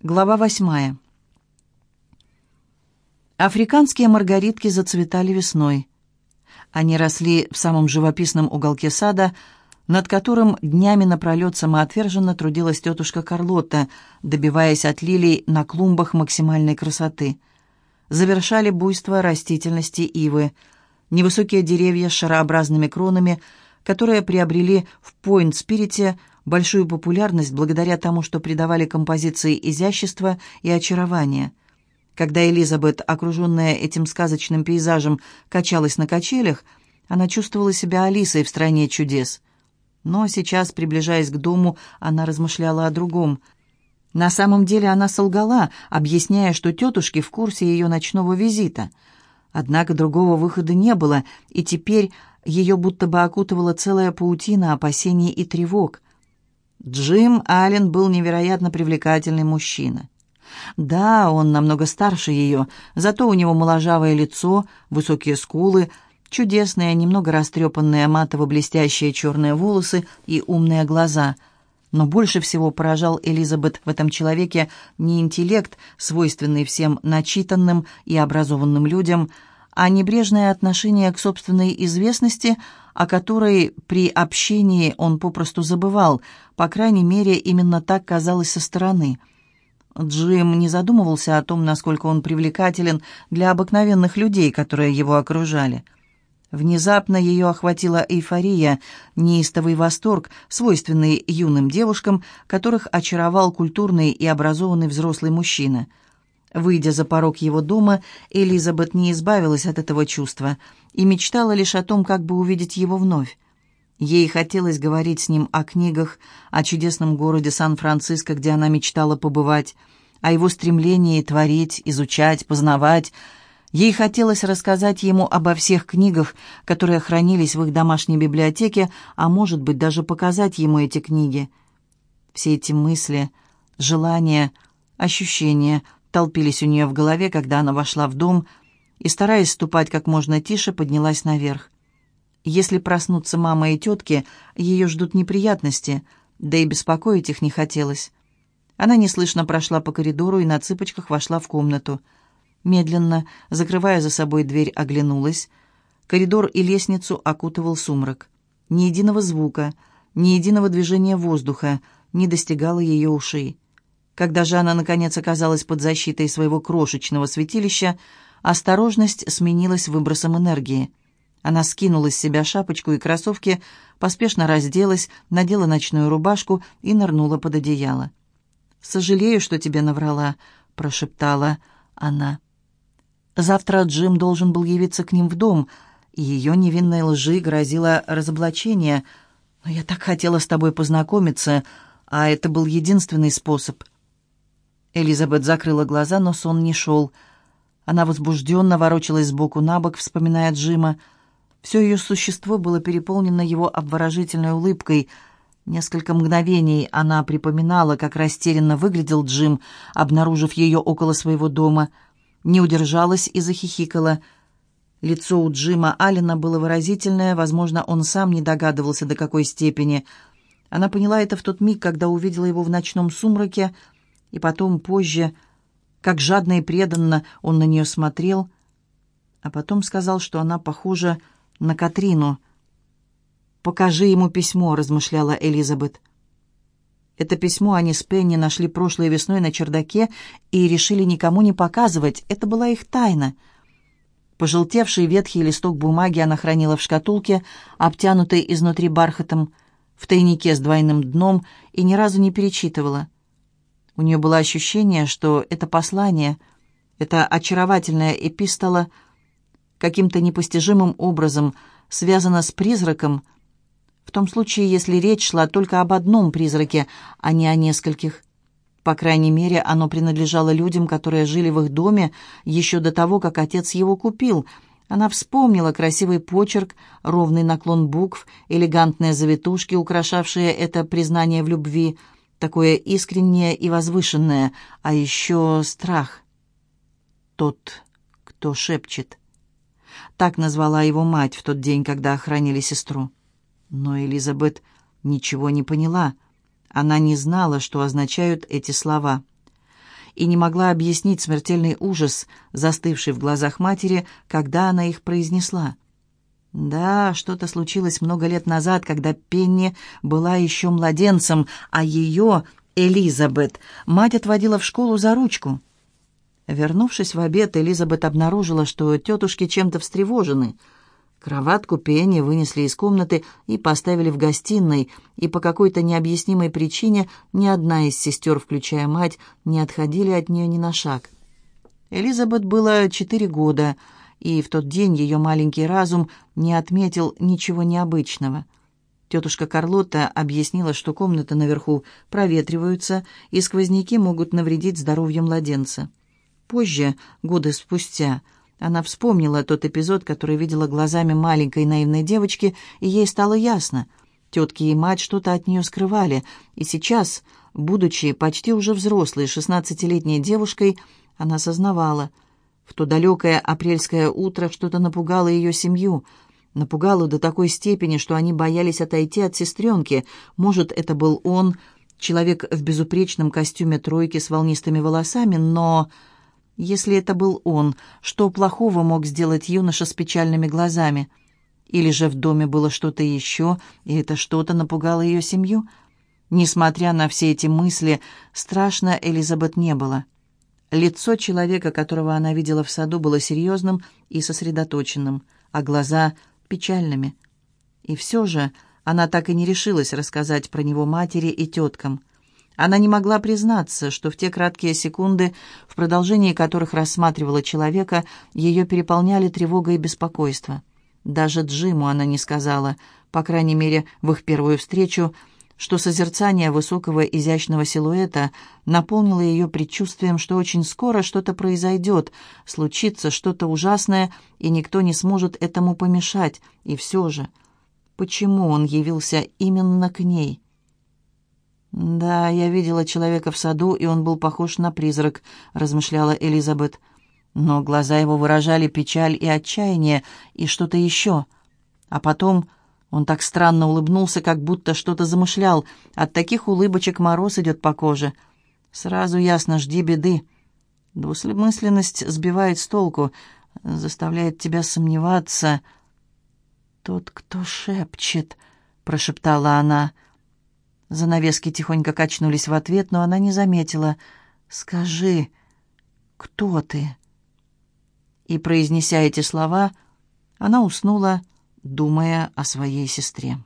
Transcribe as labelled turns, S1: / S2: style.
S1: Глава восьмая. Африканские маргаритки зацветали весной. Они росли в самом живописном уголке сада, над которым днями напролет самоотверженно трудилась тетушка Карлотта, добиваясь от лилий на клумбах максимальной красоты. Завершали буйство растительности ивы, невысокие деревья с шарообразными кронами, которые приобрели в Пойнт-Спирите большую популярность благодаря тому, что придавали композиции изящество и очарование. Когда Элизабет, окруженная этим сказочным пейзажем, качалась на качелях, она чувствовала себя Алисой в «Стране чудес». Но сейчас, приближаясь к дому, она размышляла о другом. На самом деле она солгала, объясняя, что тетушки в курсе ее ночного визита. Однако другого выхода не было, и теперь ее будто бы окутывала целая паутина опасений и тревог – Джим Аллен был невероятно привлекательный мужчина. Да, он намного старше ее, зато у него моложавое лицо, высокие скулы, чудесные, немного растрепанные матово-блестящие черные волосы и умные глаза. Но больше всего поражал Элизабет в этом человеке не интеллект, свойственный всем начитанным и образованным людям, а небрежное отношение к собственной известности, о которой при общении он попросту забывал, по крайней мере, именно так казалось со стороны. Джим не задумывался о том, насколько он привлекателен для обыкновенных людей, которые его окружали. Внезапно ее охватила эйфория, неистовый восторг, свойственный юным девушкам, которых очаровал культурный и образованный взрослый мужчина – Выйдя за порог его дома, Элизабет не избавилась от этого чувства и мечтала лишь о том, как бы увидеть его вновь. Ей хотелось говорить с ним о книгах, о чудесном городе Сан-Франциско, где она мечтала побывать, о его стремлении творить, изучать, познавать. Ей хотелось рассказать ему обо всех книгах, которые хранились в их домашней библиотеке, а может быть, даже показать ему эти книги. Все эти мысли, желания, ощущения — толпились у нее в голове, когда она вошла в дом и, стараясь ступать как можно тише, поднялась наверх. Если проснутся мама и тетки, ее ждут неприятности, да и беспокоить их не хотелось. Она неслышно прошла по коридору и на цыпочках вошла в комнату. Медленно, закрывая за собой дверь, оглянулась. Коридор и лестницу окутывал сумрак. Ни единого звука, ни единого движения воздуха не достигало ее ушей. Когда же она, наконец, оказалась под защитой своего крошечного святилища, осторожность сменилась выбросом энергии. Она скинула с себя шапочку и кроссовки, поспешно разделась, надела ночную рубашку и нырнула под одеяло. «Сожалею, что тебе наврала», — прошептала она. Завтра Джим должен был явиться к ним в дом, и ее невинной лжи грозило разоблачение. «Но я так хотела с тобой познакомиться, а это был единственный способ». Элизабет закрыла глаза, но сон не шел. Она возбужденно ворочалась сбоку на бок, вспоминая Джима. Все ее существо было переполнено его обворожительной улыбкой. Несколько мгновений она припоминала, как растерянно выглядел Джим, обнаружив ее около своего дома. Не удержалась и захихикала. Лицо у Джима Аллена было выразительное, возможно, он сам не догадывался, до какой степени. Она поняла это в тот миг, когда увидела его в ночном сумраке, — и потом, позже, как жадно и преданно он на нее смотрел, а потом сказал, что она похожа на Катрину. «Покажи ему письмо», — размышляла Элизабет. Это письмо они с Пенни нашли прошлой весной на чердаке и решили никому не показывать. Это была их тайна. Пожелтевший ветхий листок бумаги она хранила в шкатулке, обтянутой изнутри бархатом, в тайнике с двойным дном, и ни разу не перечитывала. У нее было ощущение, что это послание, это очаровательная эпистола каким-то непостижимым образом связано с призраком, в том случае, если речь шла только об одном призраке, а не о нескольких. По крайней мере, оно принадлежало людям, которые жили в их доме еще до того, как отец его купил. Она вспомнила красивый почерк, ровный наклон букв, элегантные завитушки, украшавшие это признание в любви — такое искреннее и возвышенное, а еще страх. Тот, кто шепчет. Так назвала его мать в тот день, когда охранили сестру. Но Элизабет ничего не поняла. Она не знала, что означают эти слова. и не могла объяснить смертельный ужас, застывший в глазах матери, когда она их произнесла. Да, что-то случилось много лет назад, когда Пенни была еще младенцем, а ее, Элизабет, мать отводила в школу за ручку. Вернувшись в обед, Элизабет обнаружила, что тетушки чем-то встревожены — Кроватку Пенни вынесли из комнаты и поставили в гостиной, и по какой-то необъяснимой причине ни одна из сестер, включая мать, не отходили от нее ни на шаг. Элизабет было четыре года, и в тот день ее маленький разум не отметил ничего необычного. Тетушка Карлотта объяснила, что комнаты наверху проветриваются, и сквозняки могут навредить здоровью младенца. Позже, годы спустя, она вспомнила тот эпизод, который видела глазами маленькой наивной девочки, и ей стало ясно. Тетки и мать что-то от нее скрывали, и сейчас, будучи почти уже взрослой, шестнадцатилетней девушкой, она сознавала. В то далекое апрельское утро что-то напугало ее семью. Напугало до такой степени, что они боялись отойти от сестренки. Может, это был он, человек в безупречном костюме тройки с волнистыми волосами, но... Если это был он, что плохого мог сделать юноша с печальными глазами? Или же в доме было что-то еще, и это что-то напугало ее семью? Несмотря на все эти мысли, страшно Элизабет не было. Лицо человека, которого она видела в саду, было серьезным и сосредоточенным, а глаза — печальными. И все же она так и не решилась рассказать про него матери и теткам. Она не могла признаться, что в те краткие секунды, в продолжении которых рассматривала человека, ее переполняли тревога и беспокойство. Даже Джиму она не сказала, по крайней мере, в их первую встречу, что созерцание высокого изящного силуэта наполнило ее предчувствием, что очень скоро что-то произойдет, случится что-то ужасное, и никто не сможет этому помешать. И все же, почему он явился именно к ней?» «Да, я видела человека в саду, и он был похож на призрак», — размышляла Элизабет. Но глаза его выражали печаль и отчаяние, и что-то еще. А потом он так странно улыбнулся, как будто что-то замышлял. От таких улыбочек мороз идет по коже. Сразу ясно, жди беды. Двусмысленность сбивает с толку, заставляет тебя сомневаться. «Тот, кто шепчет», — прошептала она, — Занавески тихонько качнулись в ответ, но она не заметила. «Скажи, кто ты?» И, произнеся эти слова, она уснула, думая о своей сестре.